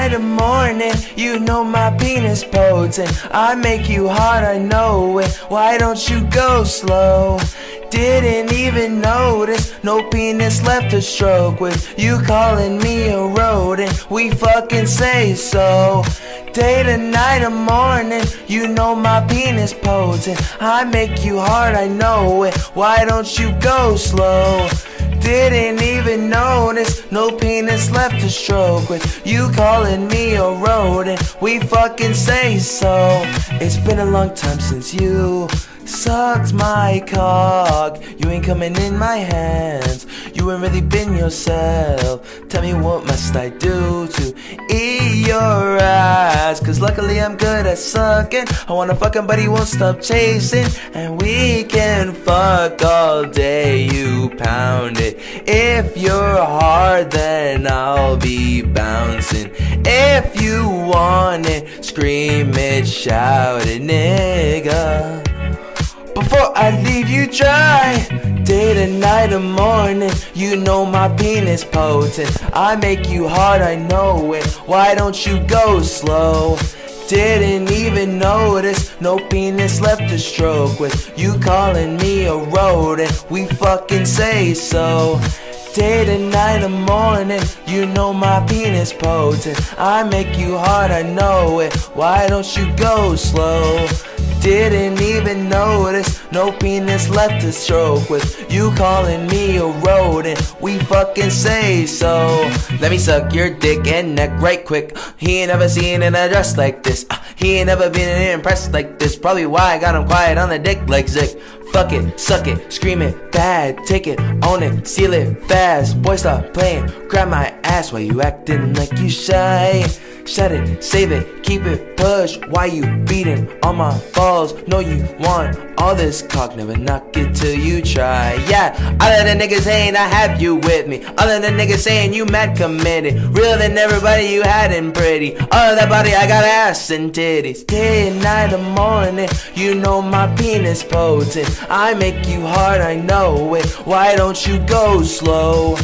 night and morning. You know my penis potent. I make you hard, I know it. Why don't you go slow? Didn't even notice, no penis left to stroke with. You calling me a rodent, we fucking say so. Day to night and morning, you know my penis potent. I make you hard, I know it. Why don't you go slow? Didn't even notice, no penis left to stroke with. You calling me a rodent, we fucking say so. It's been a long time since you sucked my cock. You ain't coming in my hands. You ain't really been yourself. Tell me what must I do to eat your ass? Cause luckily I'm good at sucking. I wanna fucking, but he won't stop chasing. And we can fuck all day, you pound it. If you're hard, then I'll be bouncing. If you want it, scream it, shout it, nigga before I leave you dry. Day to night and morning, you know my penis potent. I make you hard, I know it. Why don't you go slow? Didn't even notice, no penis left to stroke with. You calling me a rodent, we fucking say so. Day to night and morning, you know my penis potent. I make you hard, I know it. Why don't you go slow? Didn't even notice, no penis left to stroke with. You calling me a rodent, we fucking say so. Let me suck your dick and neck right quick. He ain't never seen in a dress like this. Uh, he ain't never been impressed like this. Probably why I got him quiet on the dick like Zick. Fuck it, suck it, scream it, bad, take it, own it, seal it, fast. Boy, stop playing, grab my ass while you acting like you shy. Shut it, save it, keep it, push. Why you beating on my balls? No, you want all this cock, never knock it till you try. Yeah, all of the niggas saying I have you with me. All of the niggas saying you mad committed. Real than everybody you had and pretty. All of that body, I got ass and titties. Day and night and morning, you know my penis potent. I make you hard, I know it. Why don't you go slow?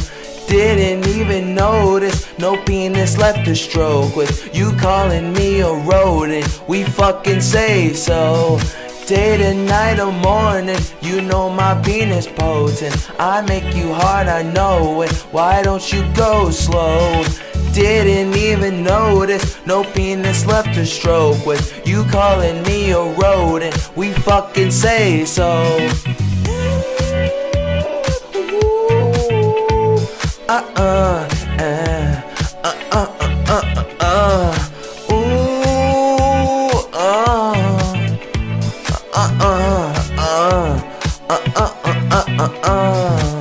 Didn't even notice, no penis left to stroke with. You calling me a rodent, we fucking say so. Day to night or morning, you know my penis potent. I make you hard, I know it. Why don't you go slow? Didn't even notice, no penis left to stroke with. You calling me a rodent, we fucking say so. uh uh uh.